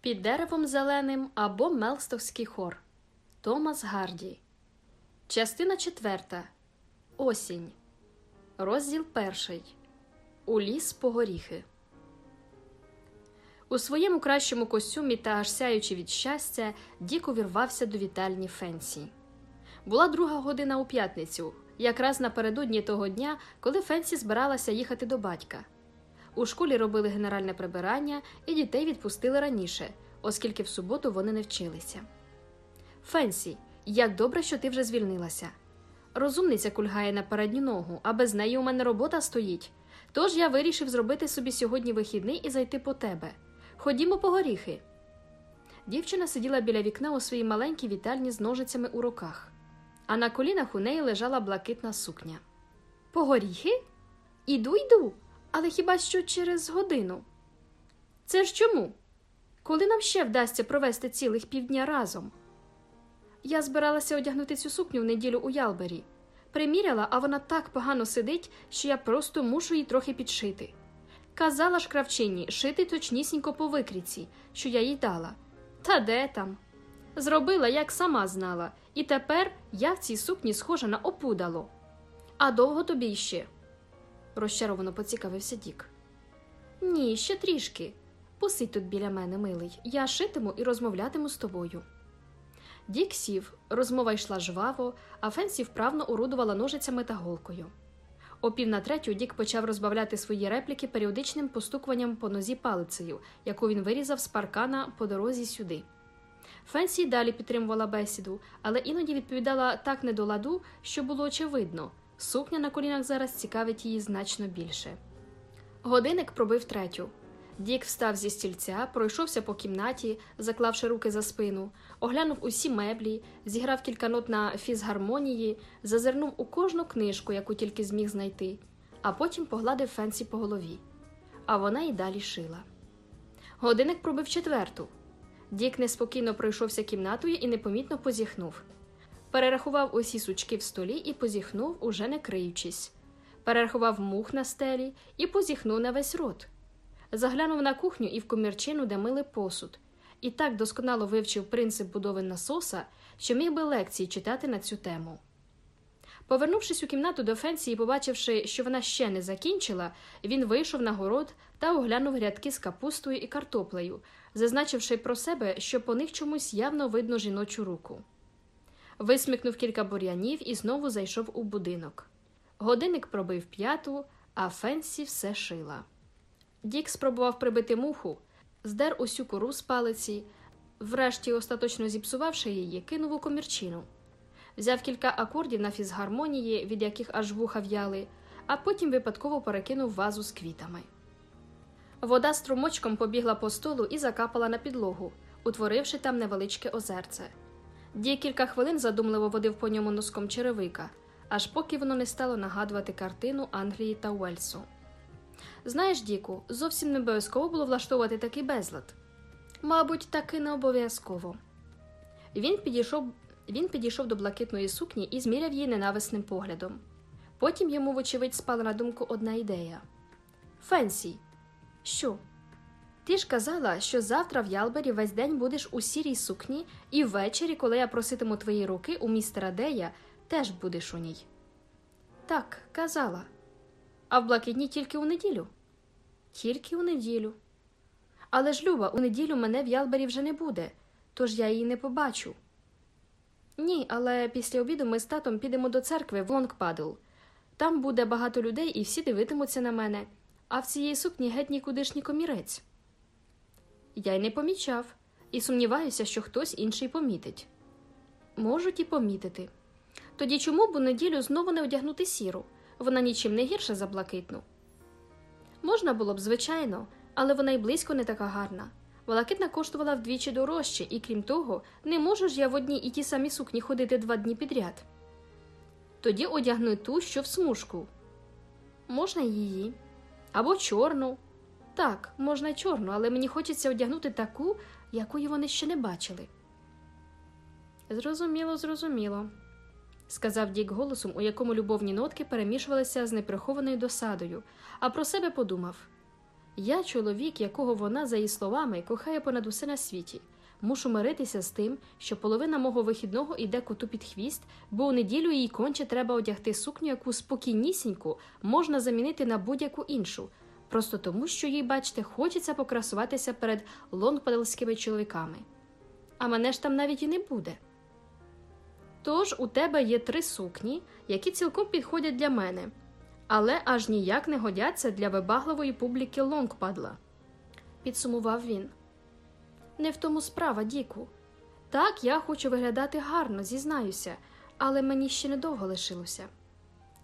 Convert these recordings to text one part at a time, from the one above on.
Під деревом зеленим або Мелстовський хор. Томас Гарді. Частина четверта. Осінь. Розділ перший. У ліс по. У своєму кращому костюмі та аж сяючи від щастя, Дік увірвався до вітальні Фенсі. Була друга година у п'ятницю, якраз напередодні того дня, коли Фенсі збиралася їхати до батька. У школі робили генеральне прибирання, і дітей відпустили раніше, оскільки в суботу вони не вчилися. Фенсі, як добре, що ти вже звільнилася. Розумниця кульгає на передню ногу, а без неї у мене робота стоїть. Тож я вирішив зробити собі сьогодні вихідний і зайти по тебе. Ходімо по горіхи. Дівчина сиділа біля вікна у своїй маленькій вітальні з ножицями у руках, а на колінах у неї лежала блакитна сукня. По горіхи? Іду, йду, але хіба що через годину. Це ж чому? Коли нам ще вдасться провести цілих півдня разом? Я збиралася одягнути цю сукню в неділю у Ялбері. Приміряла, а вона так погано сидить, що я просто мушу її трохи підшити. Казала ж кравчині шити точнісінько по викріці, що я їй дала. Та де там? Зробила, як сама знала, і тепер я в цій сукні схожа на опудало. А довго тобі ще? Розчаровано поцікавився Дік. Ні, ще трішки. Посидь тут біля мене, милий. Я шитиму і розмовлятиму з тобою. Дік сів, розмова йшла жваво, а Фенсі вправно орудувала ножицями та голкою. О пів на третю Дік почав розбавляти свої репліки періодичним постукуванням по нозі палицею, яку він вирізав з паркана по дорозі сюди. Фенсі далі підтримувала бесіду, але іноді відповідала так не до ладу, що було очевидно сукня на колінах зараз цікавить її значно більше. Годинник пробив третю. Дік встав зі стільця, пройшовся по кімнаті, заклавши руки за спину, оглянув усі меблі, зіграв кілька нот на фізгармонії, зазирнув у кожну книжку, яку тільки зміг знайти, а потім погладив Фенсі по голові. А вона й далі шила. Годинник пробив четверту. Дік неспокійно пройшовся кімнатою і непомітно позіхнув. Перерахував усі сучки в столі і позіхнув, уже не криючись. Перерахував мух на стелі і позіхнув на весь рот. Заглянув на кухню і в комірчину, де мили посуд, і так досконало вивчив принцип будови насоса, що міг би лекції читати на цю тему. Повернувшись у кімнату до Фенсі і побачивши, що вона ще не закінчила, він вийшов на город та оглянув грядки з капустою і картоплею, зазначивши про себе, що по них чомусь явно видно жіночу руку. Висмикнув кілька бур'янів і знову зайшов у будинок. Годинник пробив п'яту, а Фенсі все шила. Дік спробував прибити муху, здер усю кору з палиці, врешті, остаточно зіпсувавши її, кинув у комірчину. Взяв кілька акордів на фізгармонії, від яких аж вуха в'яли, а потім випадково перекинув вазу з квітами. Вода струмочком побігла по столу і закапала на підлогу, утворивши там невеличке озерце. Дік кілька хвилин задумливо водив по ньому носком черевика, аж поки воно не стало нагадувати картину Англії та Уельсу. Знаєш, Діку, зовсім не обов'язково було влаштовувати такий безлад. Мабуть, таки не обов'язково. Він підійшов він підійшов до блакитної сукні і зміряв її ненависним поглядом. Потім йому, вочевидь, спала на думку одна ідея Фенсі, що? Ти ж казала, що завтра в Ялбері весь день будеш у сірій сукні, і ввечері, коли я проситиму твої руки у містера Дея, теж будеш у ній. Так, казала. А в блакитні тільки у неділю. Тільки у неділю. Але ж, Люба, у неділю мене в Ялбері вже не буде, тож я її не побачу. Ні, але після обіду ми з татом підемо до церкви в Лонгпадл. Там буде багато людей і всі дивитимуться на мене, а в цієї сукні геть нікудишній комірець. Я й не помічав, і сумніваюся, що хтось інший помітить. Можуть і помітити. Тоді чому б у неділю знову не одягнути сіру? Вона нічим не гірша за блакитну. Можна було б, звичайно, але вона й близько не така гарна. Блакитна коштувала вдвічі дорожче, і крім того, не можу ж я в одній і ті самі сукні ходити два дні підряд. Тоді одягни ту, що в смужку. Можна її. Або чорну. Так, можна й чорну, але мені хочеться одягнути таку, якої вони ще не бачили. Зрозуміло, зрозуміло, сказав Дік голосом, у якому любовні нотки перемішувалися з неприхованою досадою, а про себе подумав Я чоловік, якого вона, за її словами, кохає понад усе на світі. Мушу миритися з тим, що половина мого вихідного йде коту під хвіст, бо у неділю їй конче треба одягти сукню, яку спокійнісіньку можна замінити на будь-яку іншу, просто тому, що їй, бачите, хочеться покрасуватися перед лонгпадельськими чоловіками. А мене ж там навіть і не буде. Тож у тебе є три сукні, які цілком підходять для мене, але аж ніяк не годяться для вибагливої публіки лонгпадла, підсумував він. Не в тому справа, Діку. Так, я хочу виглядати гарно, зізнаюся, але мені ще недовго лишилося.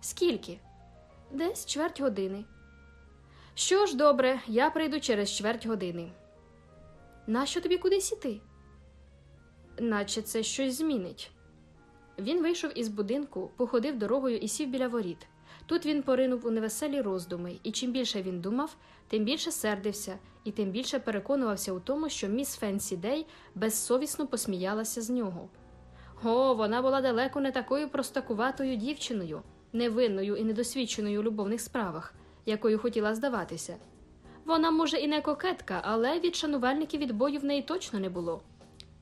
Скільки? Десь чверть години. Що ж, добре, я прийду через чверть години. Нащо тобі кудись іти? Наче це щось змінить. Він вийшов із будинку, походив дорогою і сів біля воріт. Тут він поринув у невеселі роздуми, і чим більше він думав, тим більше сердився і тим більше переконувався у тому, що міс Фенсі Дей безсовісно посміялася з нього. О, вона була далеко не такою простакуватою дівчиною, невинною і недосвідченою у любовних справах, якою хотіла здаватися. Вона, може, і не кокетка, але від шанувальників відбою в неї точно не було.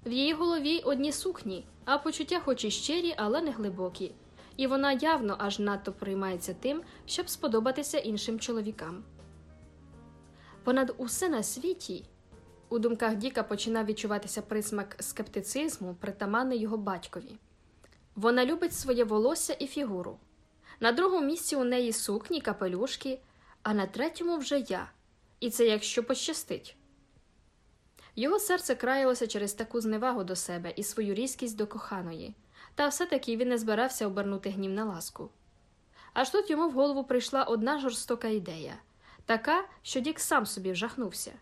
В її голові одні сукні, а почуття, хоч і щирі, але не глибокі, і вона явно аж надто приймається тим, щоб сподобатися іншим чоловікам. Понад усе на світі у думках Діка починав відчуватися присмак скептицизму, притаманний його батькові. Вона любить своє волосся і фігуру. На другому місці у неї сукні, капелюшки, а на третьому вже я, і це якщо пощастить. Його серце краялося через таку зневагу до себе і свою різкість до коханої, та все-таки він не збирався обернути гнів на ласку. Аж тут йому в голову прийшла одна жорстока ідея така, що Дік сам собі вжахнувся.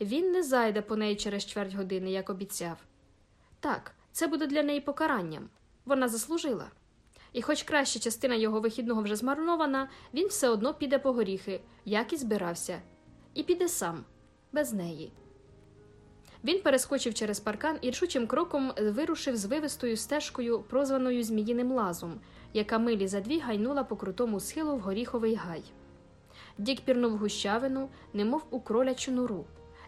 Він не зайде по неї через чверть години, як обіцяв. Так, це буде для неї покаранням. Вона заслужила. І, хоч краща частина його вихідного вже змарнована, він все одно піде по горіхи, як і збирався, і піде сам, без неї. Він перескочив через паркан і рішучим кроком вирушив з вивистою стежкою, прозваною Зміїним лазом, яка милі за дві гайнула по крутому схилу в горіховий гай. Дік пірнув гущавину, немов у кролячу нору,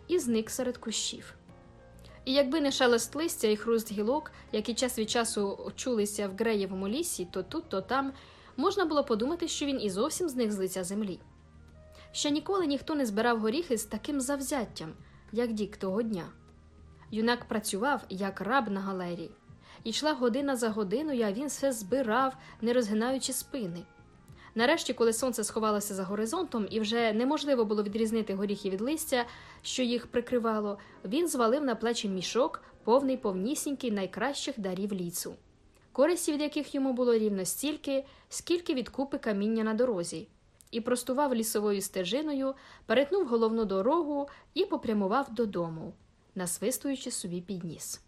і зник серед кущів. І якби не шелест листя і хруст гілок, які час від часу чулися в Греєвому лісі, то тут, то там, можна було подумати, що він і зовсім зник з лиця землі. Ще ніколи ніхто не збирав горіхи з таким завзяттям, як Дік того дня. Юнак працював, як раб на галері, і йшла година за годиною, а він все збирав, не розгинаючи спини. Нарешті, коли сонце сховалося за горизонтом і вже неможливо було відрізнити горіхи від листя, що їх прикривало, він звалив на плечі мішок, повний повнісінький найкращих дарів лісу, користі від яких йому було рівно стільки, скільки від купи каміння на дорозі, і простував лісовою стежиною, перетнув головну дорогу і попрямував додому, насвистуючи собі під ніс.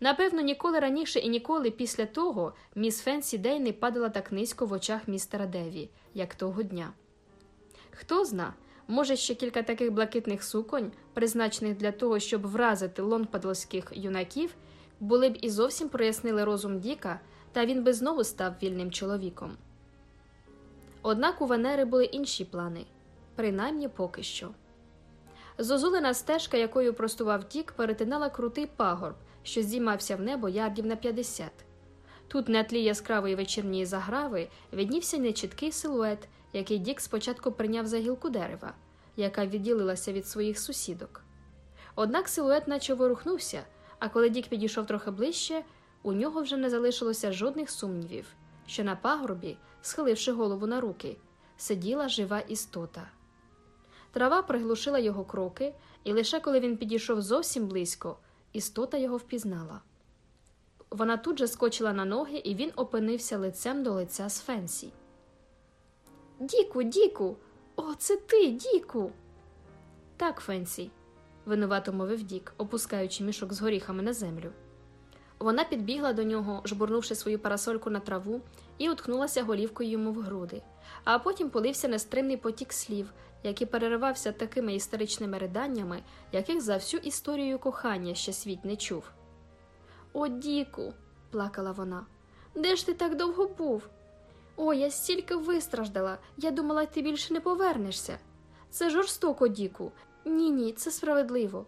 Напевно, ніколи раніше і ніколи після того міс Фенсі Дей не падала так низько в очах містера Деві, як того дня. Хто зна, може, ще кілька таких блакитних суконь, призначених для того, щоб вразити лонпадлських юнаків, були б і зовсім прояснили розум Діка, та він би знову став вільним чоловіком. Однак у Венери були інші плани, принаймні поки що. Зозулена стежка, якою простував Дік, перетинала крутий пагорб що здіймався в небо ярдів на 50. Тут, на тлі яскравої вечірньої заграви, виднівся нечіткий силует, який Дік спочатку прийняв за гілку дерева, яка відділилася від своїх сусідок. Однак силует наче ворухнувся, а коли Дік підійшов трохи ближче, у нього вже не залишилося жодних сумнівів, що на пагорбі, схиливши голову на руки, сиділа жива істота. Трава приглушила його кроки, і лише коли він підійшов зовсім близько, Істота його впізнала. Вона тут же скочила на ноги, і він опинився лицем до лиця з Фенсі. Діку, Діку, о, це ти, Діку. Так, Фенсі, винувато мовив Дік, опускаючи мішок з горіхами на землю. Вона підбігла до нього, жбурнувши свою парасольку на траву, і уткнулася голівкою йому в груди, а потім полився нестримний потік слів, який переривався такими історичними риданнями, яких за всю історію кохання ще світ не чув. О, Діку, плакала вона, де ж ти так довго був? О, я стільки вистраждала, я думала, ти більше не повернешся. Це жорстоко, Діку. Ні, ні, це справедливо.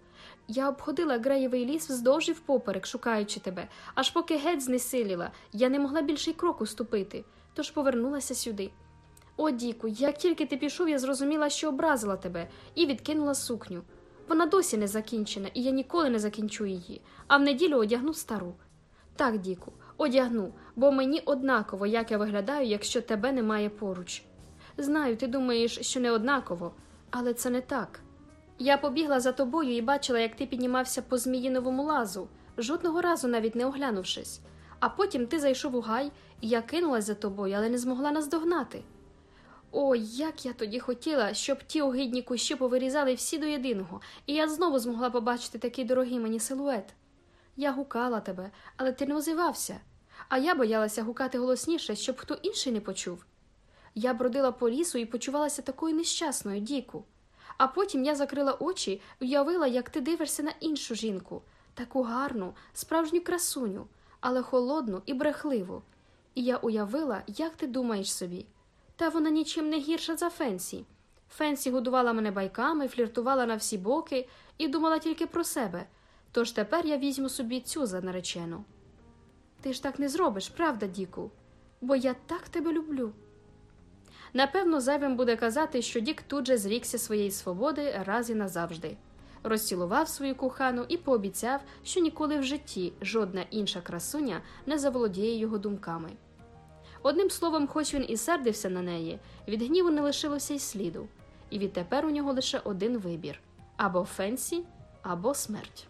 Я обходила Греєвий ліс вздовж і впоперек, шукаючи тебе, аж поки геть знесиліла, я не могла більше й кроку ступити, тож повернулася сюди. О, Діку, як тільки ти пішов, я зрозуміла, що образила тебе, і відкинула сукню. Вона досі не закінчена, і я ніколи не закінчу її, а в неділю одягну стару. Так, Діку, одягну, бо мені однаково, як я виглядаю, якщо тебе немає поруч. Знаю, ти думаєш, що не однаково, але це не так. Я побігла за тобою і бачила, як ти піднімався по зміїновому лазу, жодного разу навіть не оглянувшись. А потім ти зайшов у гай, і я кинулась за тобою, але не змогла наздогнати. О, як я тоді хотіла, щоб ті огидні кущі повирізали всі до єдиного, і я знову змогла побачити такий дорогий мені силует. Я гукала тебе, але ти не озивався, а я боялася гукати голосніше, щоб хто інший не почув. Я бродила по лісу і почувалася такою нещасною, Діку. А потім я закрила очі уявила, як ти дивишся на іншу жінку, таку гарну, справжню красуню, але холодну і брехливу. І я уявила, як ти думаєш собі. Та вона нічим не гірша за Фенсі. Фенсі годувала мене байками, фліртувала на всі боки і думала тільки про себе. Тож тепер я візьму собі цю за наречену. Ти ж так не зробиш, правда, Діку? Бо я так тебе люблю. Напевно, зайвим буде казати, що Дік тут же зрікся своєї свободи раз і назавжди, розцілував свою кохану і пообіцяв, що ніколи в житті жодна інша красуня не заволодіє його думками. Одним словом, хоч він і сердився на неї, від гніву не лишилося й сліду, і відтепер у нього лише один вибір або Фенсі, або смерть.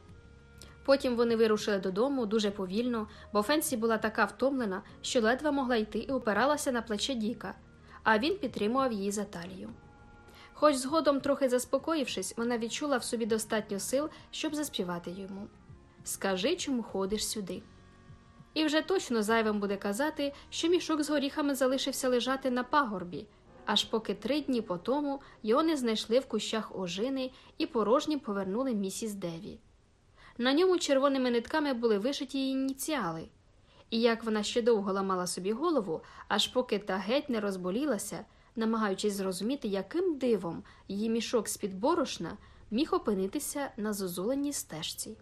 Потім вони вирушили додому дуже повільно, бо Фенсі була така втомлена, що ледве могла йти і опиралася на плече Діка, а він підтримував її за талію. Хоч згодом, трохи заспокоївшись, вона відчула в собі достатньо сил, щоб заспівати йому Скажи, чому ходиш сюди. І вже точно зайвим буде казати, що мішок з горіхами залишився лежати на пагорбі, аж поки три дні по тому його не знайшли в кущах ожини і порожнім повернули місіс Деві. На ньому червоними нитками були вишиті її ініціали. І як вона ще довго ламала собі голову, аж поки та геть не розболілася, намагаючись зрозуміти, яким дивом її мішок з під борошна міг опинитися на зозуленій стежці.